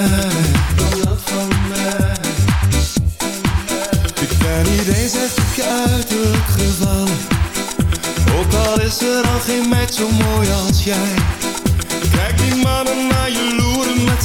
Alles van mij. Ik ben niet eens het uiterlijk. Ook al is er al geen meid zo mooi als jij. Kijk die mannen naar je loeren.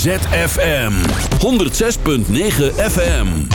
ZFM 106.9 FM.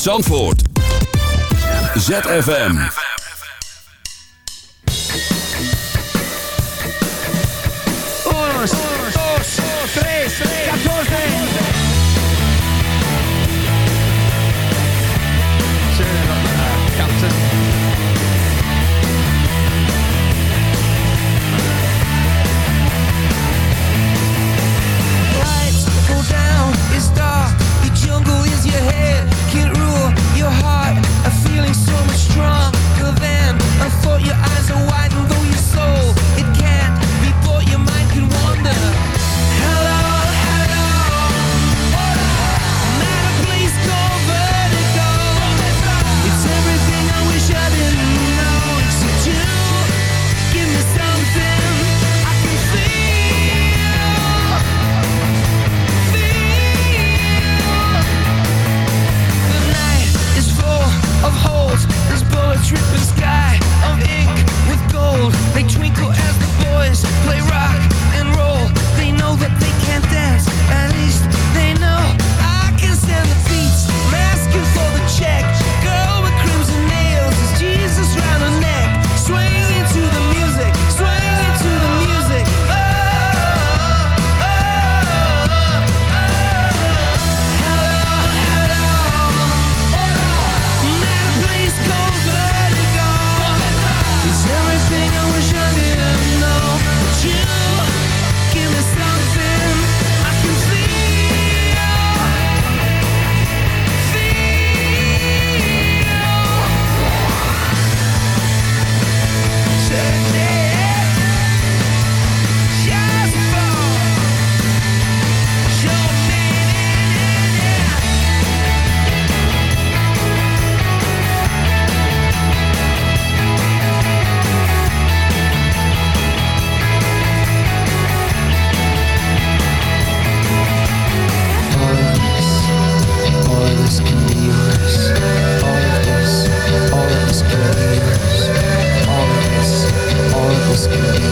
Zandvoort. ZFM.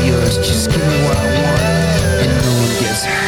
yours. Just give me what I want And no one gets hurt.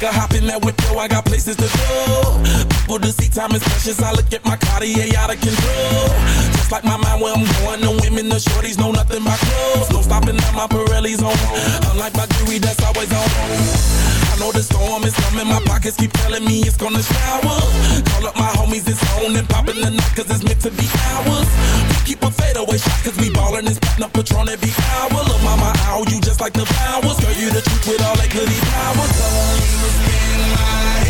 My swagger, hop in that window, I got places to go. People to see, time is precious. I look at my Cartier out of control. Just like my mind where I'm going, the women, the shorties know nothing but clothes. No stopping at my Pirelli's on. Unlike my jewelry, that's always on. Know the storm is coming, my pockets keep telling me it's gonna shower. Call up my homies, it's on and popping the night, cause it's meant to be ours. We keep a fadeaway shot, cause we ballin' and spittin' up Patron every hour. Look, mama, ow, you just like the flowers. Girl, you the truth with all that goody powers. You spin my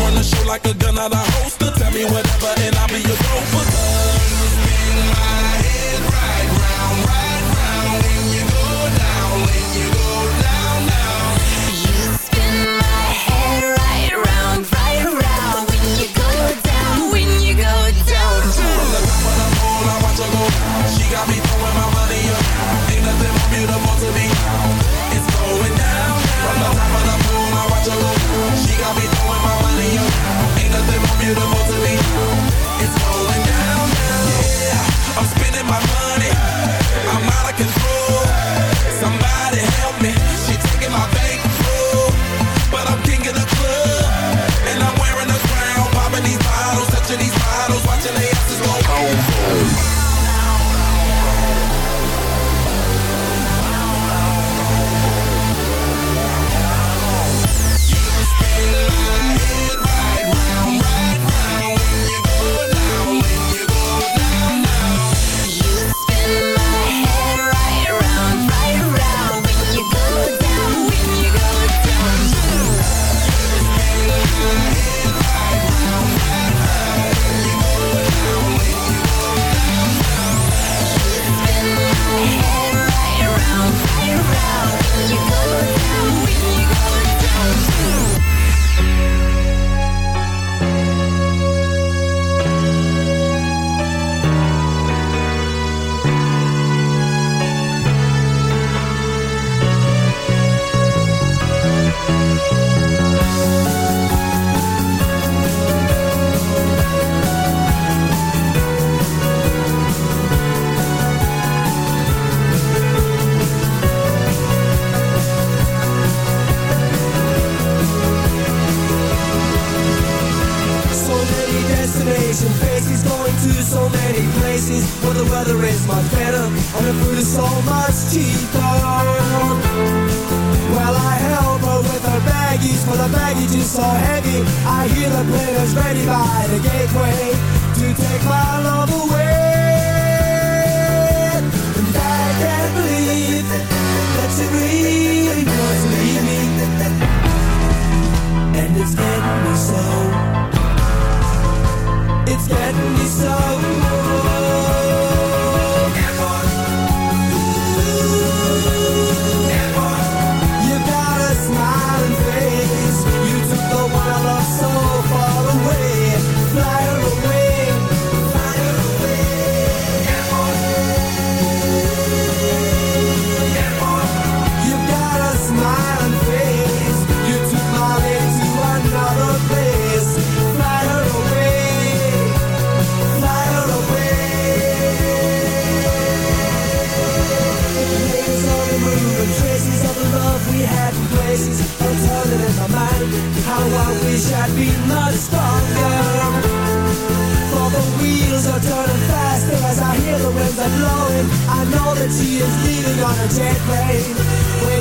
Run the show like a gun out of holster. Tell me whatever, and I'll be your gopher. are blowing. I know that she is leaving on a jet plane.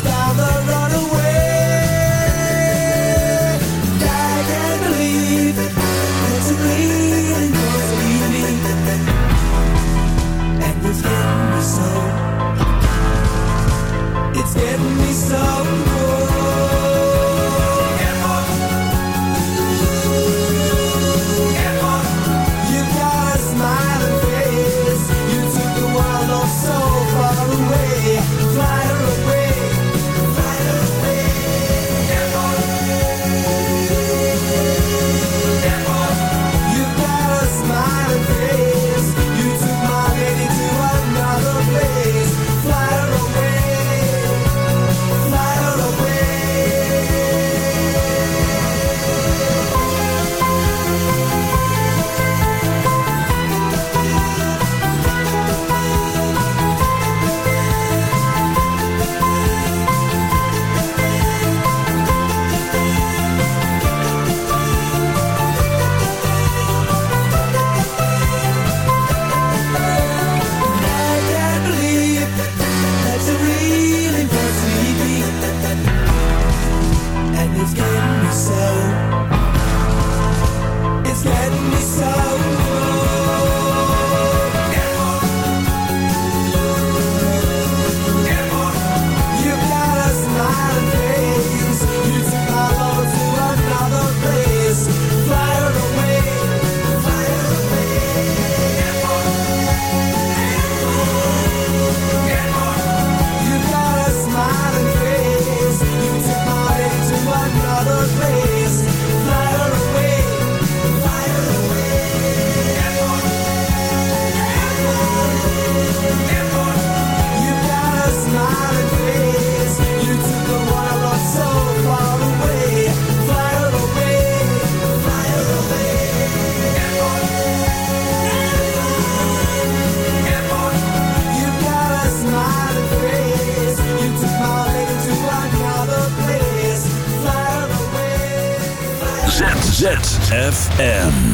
ZFM.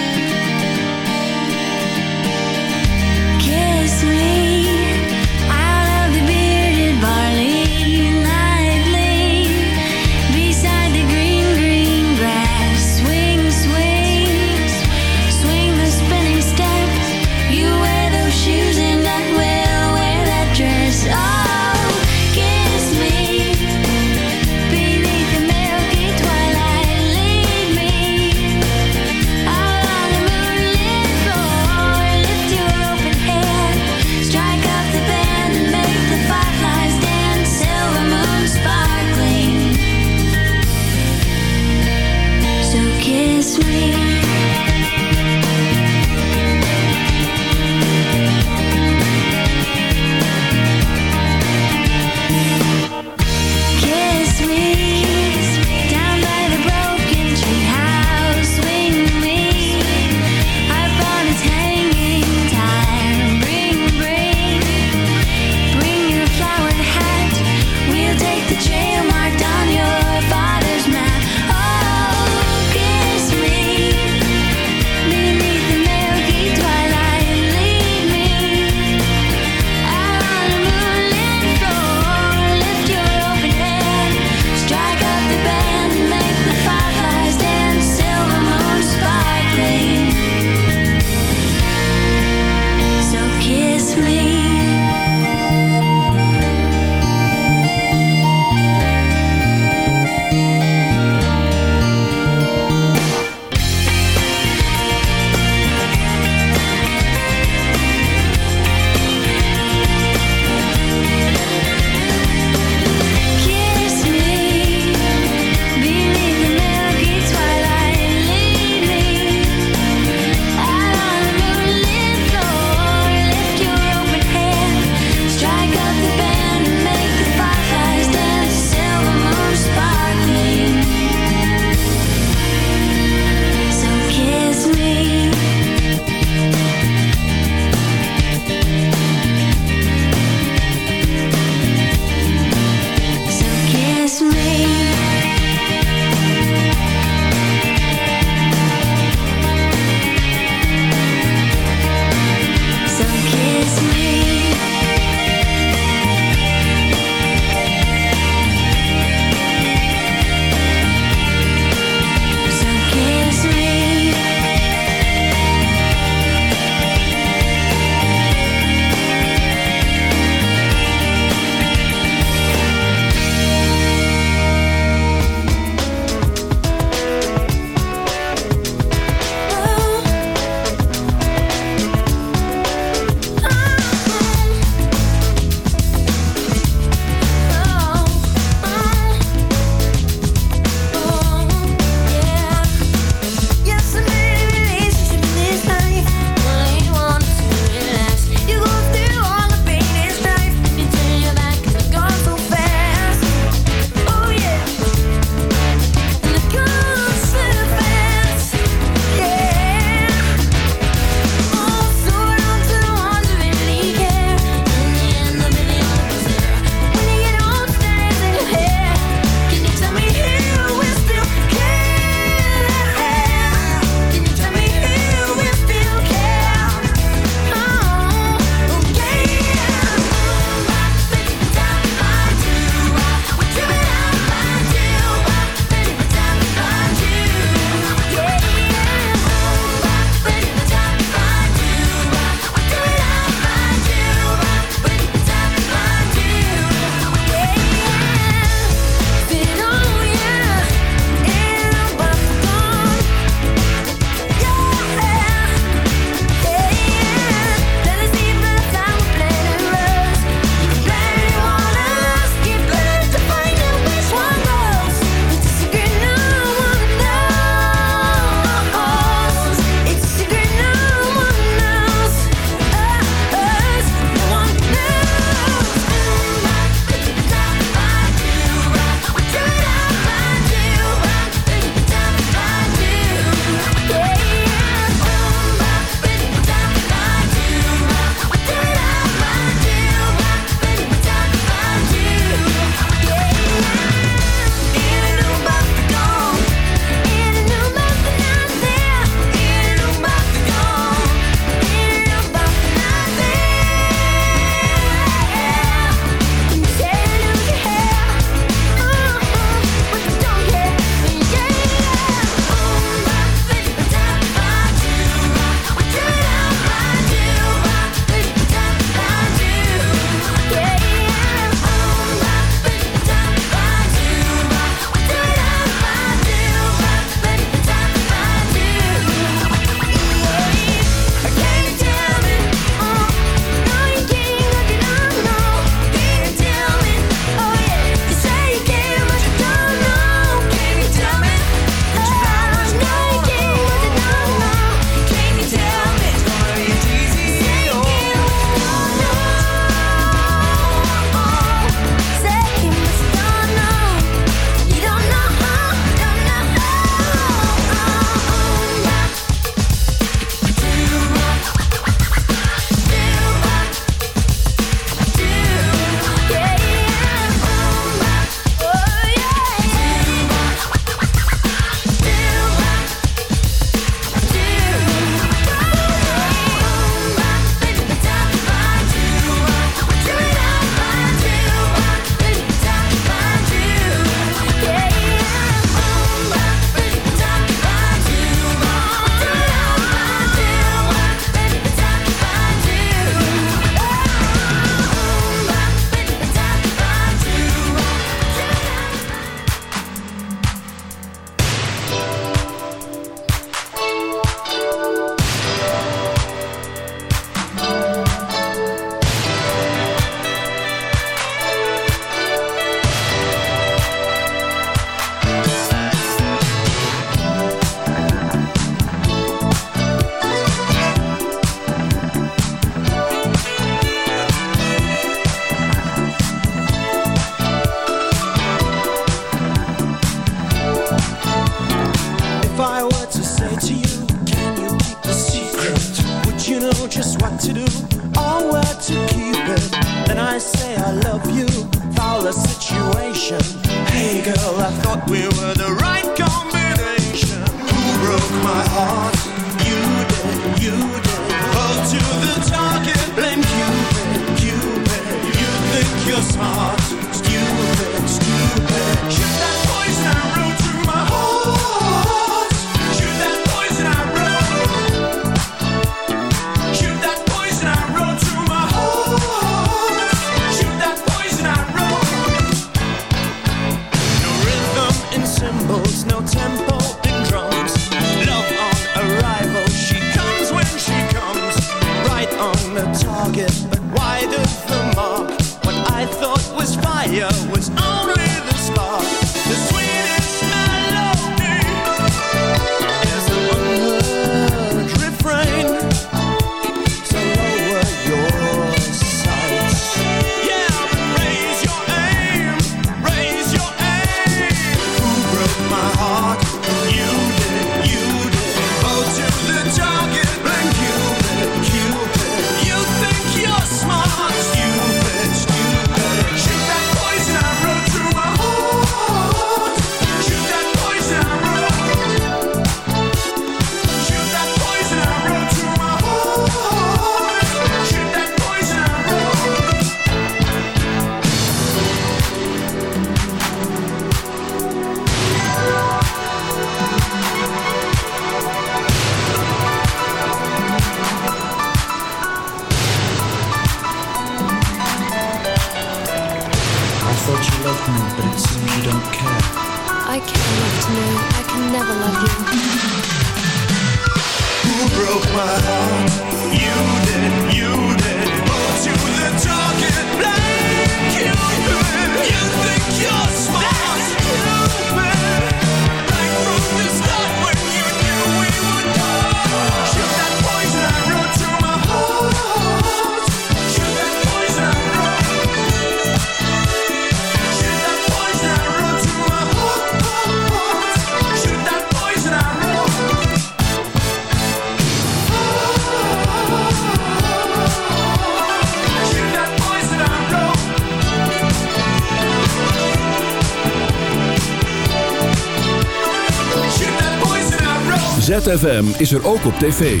ZFM is er ook op tv.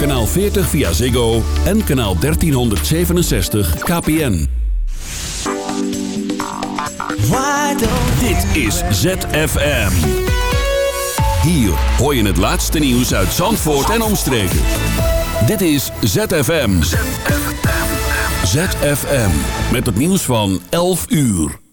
Kanaal 40 via Ziggo en kanaal 1367 KPN. Dit is ZFM. Hier hoor je het laatste nieuws uit Zandvoort en omstreken. Dit is ZFM. ZFM. Met het nieuws van 11 uur.